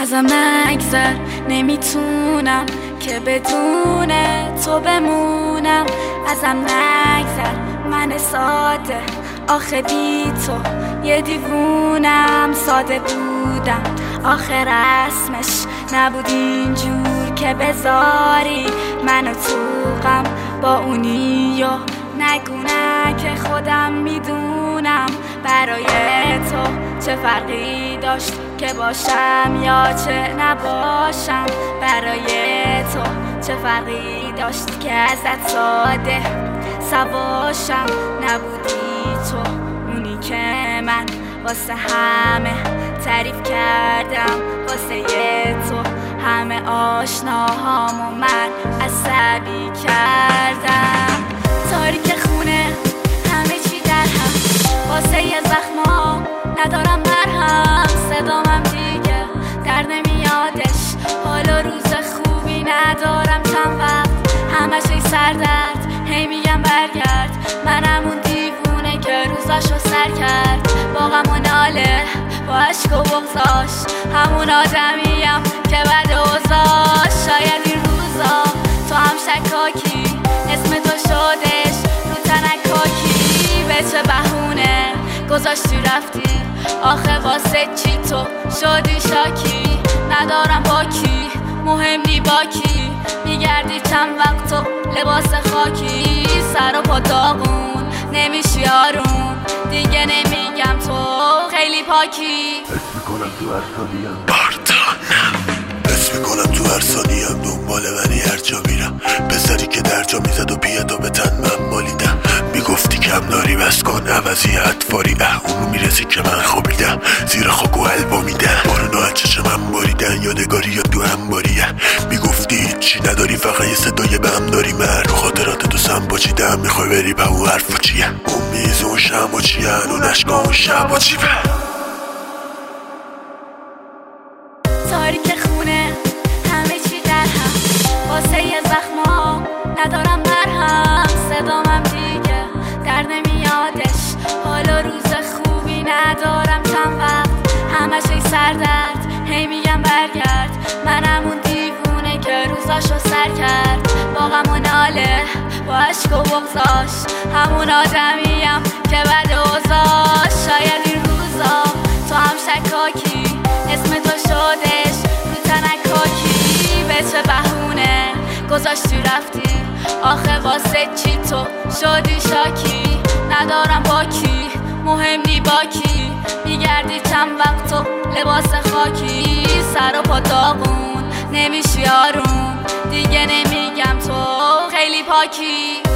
ازم نگذر نمی‌تونم که بدون تو بمونم. ازم نگذر من ساده. آخه بی تو یه دیوونم ساده بودم. آخه رسمش نبود اینجور که بذاری. تو غم با اونی و نگونه که خودم می‌دونم. برای تو چه فرقی داشت؟ که باشم یا چه نباشم برای تو چه فرقی داشت که ازت ساده سواشم؟ نبودی تو اونی که من واسه همه تعریف کردم واسه تو همه آشناهامو من عصبی کردم. ندارم چند وقت همش ای سردرد. هی میگم برگرد. منم اون دیوونه که روزاشو سر کرد. با غم و ناله با عشق و بغزاش همون آدمیم که بد اوزاش شاید این روزا تو هم شکاکی. اسم تو شدش رو تنکاکی. به چه بهونه گذاشتی رفتی؟ آخه واسه چی تو شدی خاکی سر و پا داغون نمیشی آروم. دیگه نمیگم تو خیلی پاکی. اسم می‌کنم تو هر ثانیم اسم می‌کنم تو هر ثانیم دنبال منی هر جا میرم. پسری که در جا می‌زد و بیاد و به تن من مالیدم. می‌گفتی کم داری بس کن عوضی اطفاری. اه اونو می‌رسی که من خوابیدم. زیر خاک و حلوا میدم. بارو چشم من باریدن یادگاری یا تو هم باریه. می‌گفتی چی نداری فقط یه صدای بهم داری. من رو خاطرات تو سم باچیدم می‌خوای بری به اون حرف چیه اون میز اون شم و چیه اون عشقا اون شب تاریک خونه همه چی در هم. واسه یه زخما ندارم مرهم. صدامم دیگه در نمیادش. حالا روز خوبی ندارم. چند وقت همش ای سردرد. هی میگم برگرد. منم اون که روزاشو سر کرد. با غم و ناله با عشق و بغزاش همون آدمیم که بد اوزاش شاید این روزا تو هم شکاکی. اسم تو شدش رو تنکاکی. به چه بهونه گذاشتی رفتی؟ آخه واسه چی تو شدی شاکی؟ ندارم با کی مهم نی با کی میگردی چند وقت تو لباس خاکی. سر و پا داغون. نمیشی آروم. دیگه نمیگم تو خیلی پاکی.